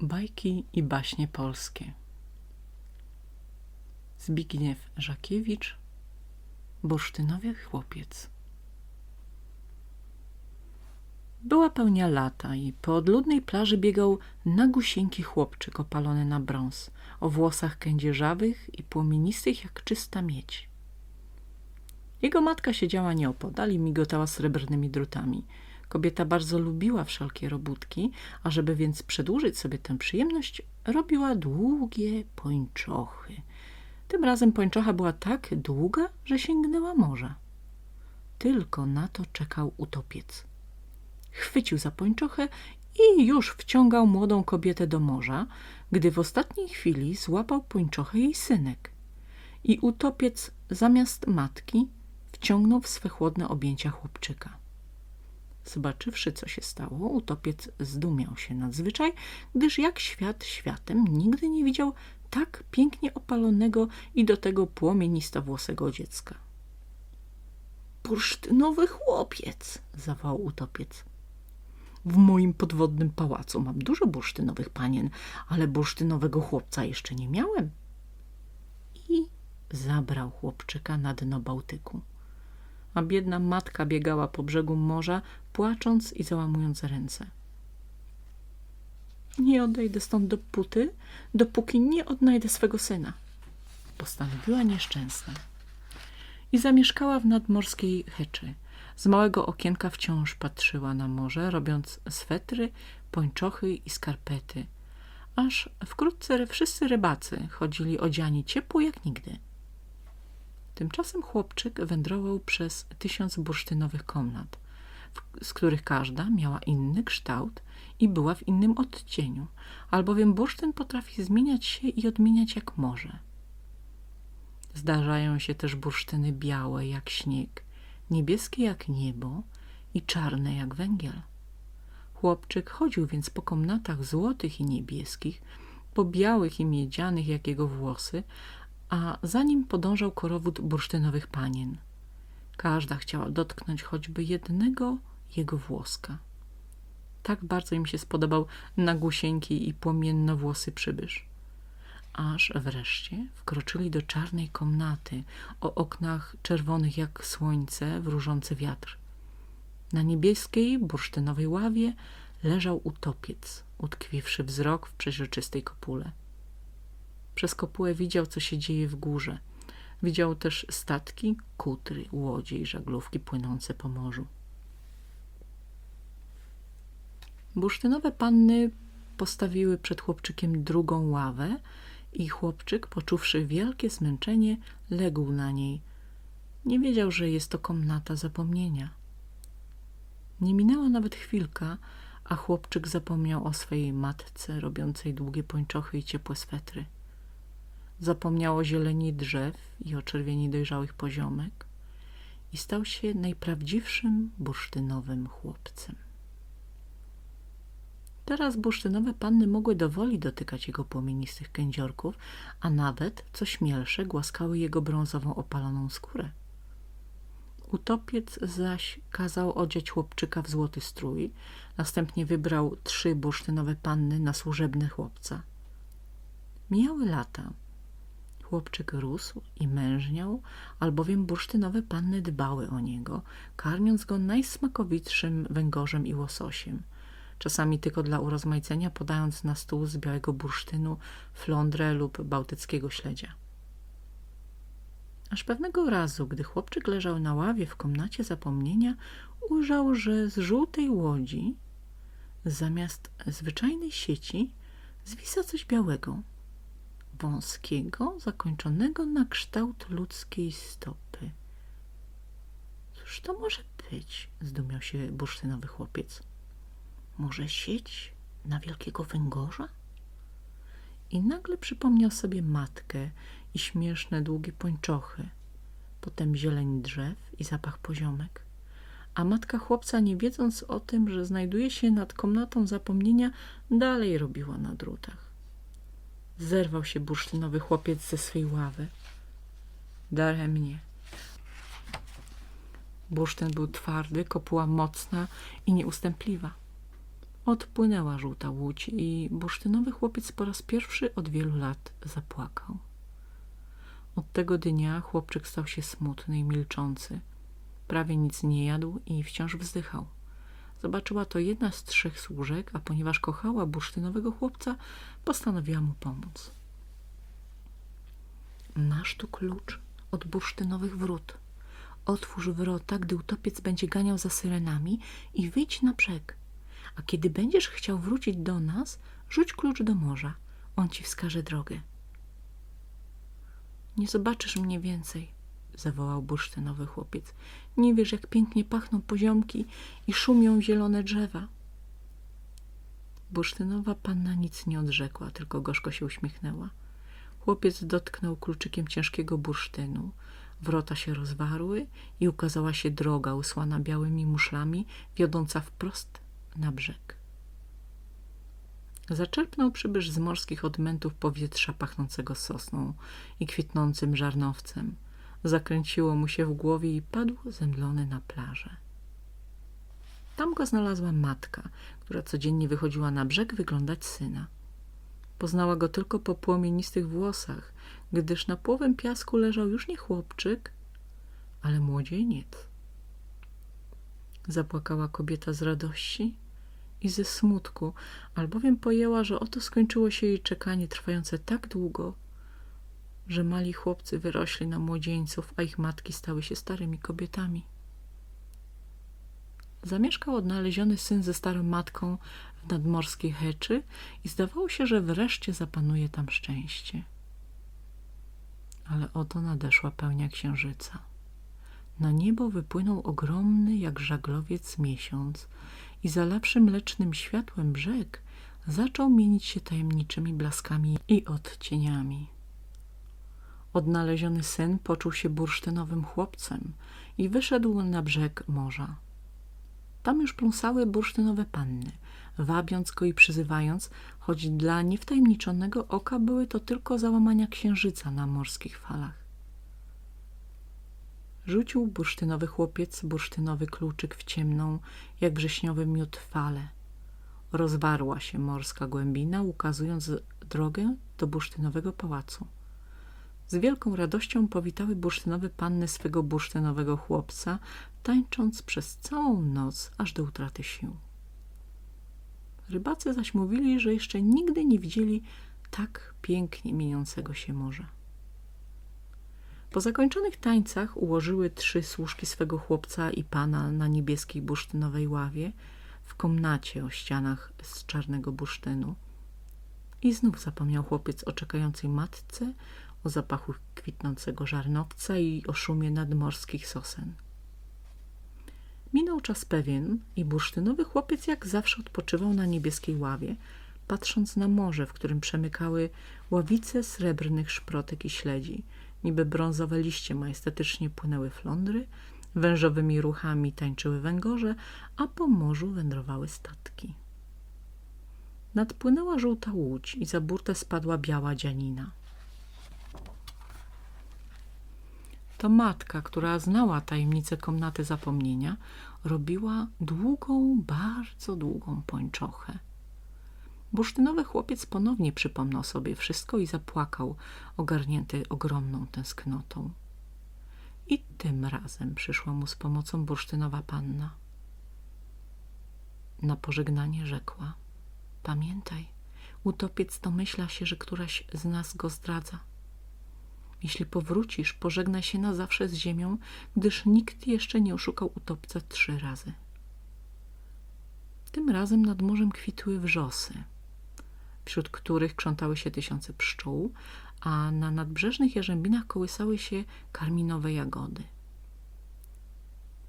Bajki i baśnie polskie. Zbigniew Żakiewicz Bursztynowy chłopiec. Była pełnia lata i po odludnej plaży biegał nagusieńki chłopczyk opalony na brąz, o włosach kędzierzawych i płomienistych jak czysta miedź. Jego matka siedziała nieopodal i migotała srebrnymi drutami – Kobieta bardzo lubiła wszelkie robótki, a żeby więc przedłużyć sobie tę przyjemność, robiła długie pończochy. Tym razem pończocha była tak długa, że sięgnęła morza. Tylko na to czekał utopiec. Chwycił za pończochę i już wciągał młodą kobietę do morza, gdy w ostatniej chwili złapał pończochę jej synek. I utopiec zamiast matki wciągnął w swe chłodne objęcia chłopczyka. Zobaczywszy, co się stało, utopiec zdumiał się nadzwyczaj, gdyż jak świat światem nigdy nie widział tak pięknie opalonego i do tego płomienistowłosego dziecka. Bursztynowy chłopiec, zawołał utopiec. W moim podwodnym pałacu mam dużo bursztynowych panien, ale bursztynowego chłopca jeszcze nie miałem. I zabrał chłopczyka na dno Bałtyku a biedna matka biegała po brzegu morza, płacząc i załamując ręce. Nie odejdę stąd dopóty, dopóki nie odnajdę swego syna, postanowiła nieszczęsna. I zamieszkała w nadmorskiej heczy. Z małego okienka wciąż patrzyła na morze, robiąc swetry, pończochy i skarpety. Aż wkrótce wszyscy rybacy chodzili odziani ciepło jak nigdy. Tymczasem chłopczyk wędrował przez tysiąc bursztynowych komnat, z których każda miała inny kształt i była w innym odcieniu, albowiem bursztyn potrafi zmieniać się i odmieniać jak morze. Zdarzają się też bursztyny białe jak śnieg, niebieskie jak niebo i czarne jak węgiel. Chłopczyk chodził więc po komnatach złotych i niebieskich, po białych i miedzianych jak jego włosy, a za nim podążał korowód bursztynowych panien. Każda chciała dotknąć choćby jednego jego włoska. Tak bardzo im się spodobał nagusieńki i płomiennowłosy przybysz. Aż wreszcie wkroczyli do czarnej komnaty o oknach czerwonych jak słońce, wróżący wiatr. Na niebieskiej, bursztynowej ławie leżał utopiec, utkwiwszy wzrok w przeźroczystej kopule. Przez kopułę widział, co się dzieje w górze. Widział też statki, kutry, łodzie i żaglówki płynące po morzu. Bursztynowe panny postawiły przed chłopczykiem drugą ławę i chłopczyk, poczuwszy wielkie zmęczenie, legł na niej. Nie wiedział, że jest to komnata zapomnienia. Nie minęła nawet chwilka, a chłopczyk zapomniał o swojej matce robiącej długie pończochy i ciepłe swetry. Zapomniał o zieleni drzew i o czerwieni dojrzałych poziomek i stał się najprawdziwszym bursztynowym chłopcem. Teraz bursztynowe panny mogły dowoli dotykać jego płomienistych kędziorków, a nawet, co śmielsze, głaskały jego brązową opaloną skórę. Utopiec zaś kazał odziać chłopczyka w złoty strój, następnie wybrał trzy bursztynowe panny na służebne chłopca. Mijały lata, Chłopczyk rósł i mężniał, albowiem bursztynowe panny dbały o niego, karmiąc go najsmakowitszym węgorzem i łososiem. Czasami tylko dla urozmaicenia podając na stół z białego bursztynu flądrę lub bałtyckiego śledzia. Aż pewnego razu, gdy chłopczyk leżał na ławie w komnacie zapomnienia, ujrzał, że z żółtej łodzi zamiast zwyczajnej sieci zwisa coś białego wąskiego, zakończonego na kształt ludzkiej stopy. Cóż to może być? Zdumiał się bursztynowy chłopiec. Może sieć na wielkiego węgorza? I nagle przypomniał sobie matkę i śmieszne długie pończochy, potem zieleń drzew i zapach poziomek. A matka chłopca, nie wiedząc o tym, że znajduje się nad komnatą zapomnienia, dalej robiła na drutach. Zerwał się bursztynowy chłopiec ze swej ławy. Daremnie. Bursztyn był twardy, kopuła mocna i nieustępliwa. Odpłynęła żółta łódź i bursztynowy chłopiec po raz pierwszy od wielu lat zapłakał. Od tego dnia chłopczyk stał się smutny i milczący. Prawie nic nie jadł i wciąż wzdychał. Zobaczyła to jedna z trzech służek, a ponieważ kochała bursztynowego chłopca, postanowiła mu pomóc. Masz tu klucz od bursztynowych wrót. Otwórz wrota, gdy utopiec będzie ganiał za syrenami i wyjdź na brzeg. A kiedy będziesz chciał wrócić do nas, rzuć klucz do morza. On ci wskaże drogę. Nie zobaczysz mnie więcej, zawołał bursztynowy chłopiec. Nie wiesz, jak pięknie pachną poziomki i szumią zielone drzewa. Bursztynowa panna nic nie odrzekła, tylko gorzko się uśmiechnęła. Chłopiec dotknął kluczykiem ciężkiego bursztynu. Wrota się rozwarły i ukazała się droga usłana białymi muszlami, wiodąca wprost na brzeg. Zaczerpnął przybysz z morskich odmętów powietrza pachnącego sosną i kwitnącym żarnowcem. Zakręciło mu się w głowie i padł zemdlony na plażę. Tam go znalazła matka, która codziennie wychodziła na brzeg wyglądać syna. Poznała go tylko po płomienistych włosach, gdyż na połowem piasku leżał już nie chłopczyk, ale młodzieniec. Zapłakała kobieta z radości i ze smutku, albowiem pojęła, że oto skończyło się jej czekanie trwające tak długo, że mali chłopcy wyrośli na młodzieńców, a ich matki stały się starymi kobietami. Zamieszkał odnaleziony syn ze starą matką w nadmorskiej heczy i zdawało się, że wreszcie zapanuje tam szczęście. Ale oto nadeszła pełnia księżyca. Na niebo wypłynął ogromny jak żaglowiec miesiąc i zalawszy mlecznym światłem brzeg zaczął mienić się tajemniczymi blaskami i odcieniami. Odnaleziony syn poczuł się bursztynowym chłopcem i wyszedł na brzeg morza. Tam już pląsały bursztynowe panny, wabiąc go i przyzywając, choć dla niewtajemniczonego oka były to tylko załamania księżyca na morskich falach. Rzucił bursztynowy chłopiec bursztynowy kluczyk w ciemną, jak wrześniowy miód falę. Rozwarła się morska głębina, ukazując drogę do bursztynowego pałacu. Z wielką radością powitały bursztynowe panny swego bursztynowego chłopca, tańcząc przez całą noc, aż do utraty sił. Rybacy zaś mówili, że jeszcze nigdy nie widzieli tak pięknie mieniącego się morza. Po zakończonych tańcach ułożyły trzy służki swego chłopca i pana na niebieskiej bursztynowej ławie w komnacie o ścianach z czarnego bursztynu. I znów zapomniał chłopiec o czekającej matce, o zapachu kwitnącego żarnowca i o szumie nadmorskich sosen. Minął czas pewien i bursztynowy chłopiec jak zawsze odpoczywał na niebieskiej ławie, patrząc na morze, w którym przemykały ławice srebrnych szprotek i śledzi. Niby brązowe liście majestatycznie płynęły flądry, wężowymi ruchami tańczyły węgorze, a po morzu wędrowały statki. Nadpłynęła żółta łódź i za burtę spadła biała dzianina. To matka, która znała tajemnicę komnaty zapomnienia, robiła długą, bardzo długą pończochę. Bursztynowy chłopiec ponownie przypomniał sobie wszystko i zapłakał, ogarnięty ogromną tęsknotą. I tym razem przyszła mu z pomocą bursztynowa panna. Na pożegnanie rzekła – pamiętaj, utopiec domyśla się, że któraś z nas go zdradza. Jeśli powrócisz, pożegnaj się na zawsze z ziemią, gdyż nikt jeszcze nie oszukał utopca trzy razy. Tym razem nad morzem kwitły wrzosy, wśród których krzątały się tysiące pszczół, a na nadbrzeżnych jarzębinach kołysały się karminowe jagody.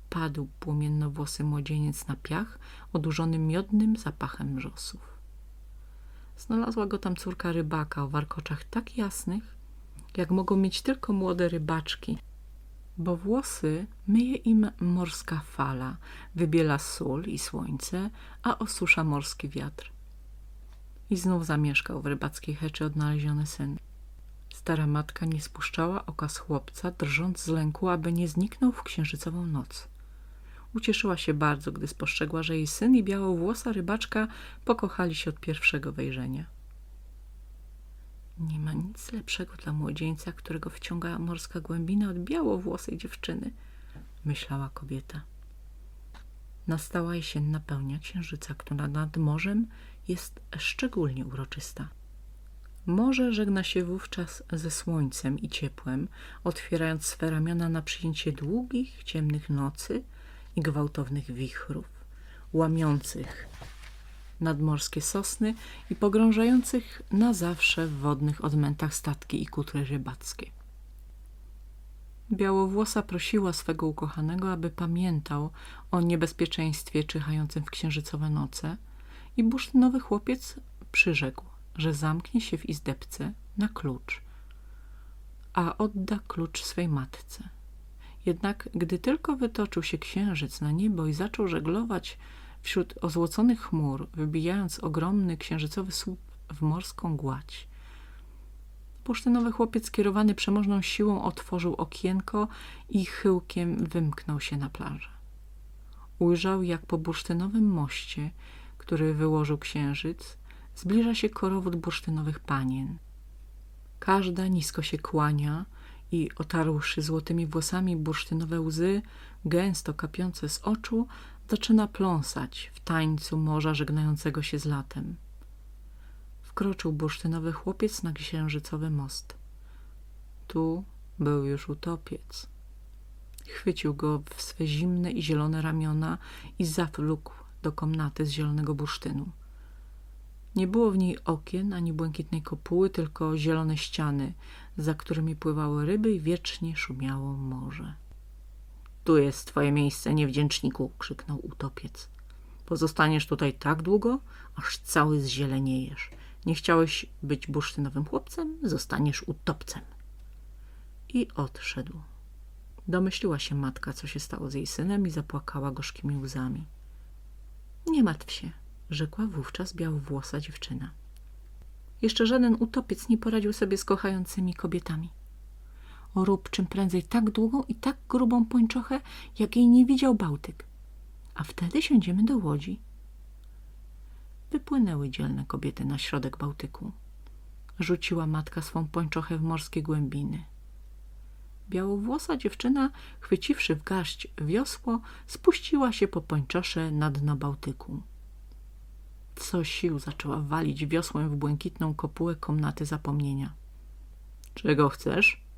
Padł płomiennowłosy młodzieniec na piach, odurzony miodnym zapachem wrzosów. Znalazła go tam córka rybaka o warkoczach tak jasnych, jak mogą mieć tylko młode rybaczki, bo włosy myje im morska fala, wybiela sól i słońce, a osusza morski wiatr. I znów zamieszkał w rybackiej heczy odnaleziony syn. Stara matka nie spuszczała oka z chłopca, drżąc z lęku, aby nie zniknął w księżycową noc. Ucieszyła się bardzo, gdy spostrzegła, że jej syn i białowłosa rybaczka pokochali się od pierwszego wejrzenia. Nie ma nic lepszego dla młodzieńca, którego wciąga morska głębina od białowłosej dziewczyny, myślała kobieta. Nastała jesienna pełnia księżyca, która nad morzem jest szczególnie uroczysta. Morze żegna się wówczas ze słońcem i ciepłem, otwierając swe ramiona na przyjęcie długich, ciemnych nocy i gwałtownych wichrów, łamiących nadmorskie sosny i pogrążających na zawsze w wodnych odmętach statki i kutry rybackie. Białowłosa prosiła swego ukochanego, aby pamiętał o niebezpieczeństwie czyhającym w księżycowe noce i bursztynowy chłopiec przyrzekł, że zamknie się w izdebce na klucz, a odda klucz swej matce. Jednak gdy tylko wytoczył się księżyc na niebo i zaczął żeglować wśród ozłoconych chmur, wybijając ogromny księżycowy słup w morską gładź, bursztynowy chłopiec kierowany przemożną siłą otworzył okienko i chyłkiem wymknął się na plażę. Ujrzał, jak po bursztynowym moście, który wyłożył księżyc, zbliża się korowód bursztynowych panien. Każda nisko się kłania i otarłszy złotymi włosami bursztynowe łzy, gęsto kapiące z oczu, zaczyna pląsać w tańcu morza żegnającego się z latem. Wkroczył bursztynowy chłopiec na księżycowy most. Tu był już utopiec. Chwycił go w swe zimne i zielone ramiona i zawlókł do komnaty z zielonego bursztynu. Nie było w niej okien ani błękitnej kopuły, tylko zielone ściany, za którymi pływały ryby i wiecznie szumiało morze. Tu jest twoje miejsce, niewdzięczniku, krzyknął utopiec. Pozostaniesz tutaj tak długo, aż cały zzieleniejesz. Nie chciałeś być bursztynowym chłopcem, zostaniesz utopcem. I odszedł. Domyśliła się matka, co się stało z jej synem i zapłakała gorzkimi łzami. Nie martw się, rzekła wówczas białowłosa dziewczyna. Jeszcze żaden utopiec nie poradził sobie z kochającymi kobietami. Rób czym prędzej tak długą i tak grubą pończochę, jak jej nie widział Bałtyk. A wtedy siądziemy do łodzi. Wypłynęły dzielne kobiety na środek Bałtyku. Rzuciła matka swą pończochę w morskie głębiny. Białowłosa dziewczyna, chwyciwszy w garść wiosło, spuściła się po pończosze na dno Bałtyku. Co sił zaczęła walić wiosłem w błękitną kopułę komnaty zapomnienia. – Czego chcesz? –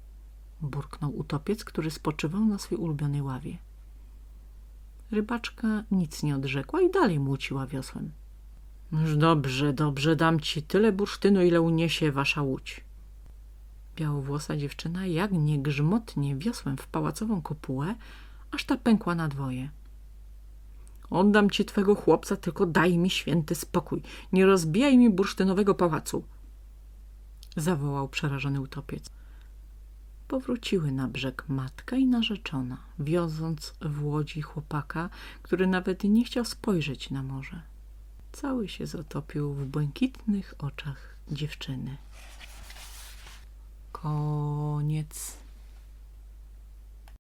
burknął utopiec, który spoczywał na swej ulubionej ławie. Rybaczka nic nie odrzekła i dalej młóciła wiosłem. Już dobrze, dobrze, dam ci tyle bursztynu, ile uniesie wasza łódź. Białowłosa dziewczyna jak niegrzmotnie wiosłem w pałacową kopułę, aż ta pękła na dwoje. Oddam ci twego chłopca, tylko daj mi święty spokój. Nie rozbijaj mi bursztynowego pałacu. Zawołał przerażony utopiec. Powróciły na brzeg matka i narzeczona, wioząc w łodzi chłopaka, który nawet nie chciał spojrzeć na morze. Cały się zatopił w błękitnych oczach dziewczyny. Koniec.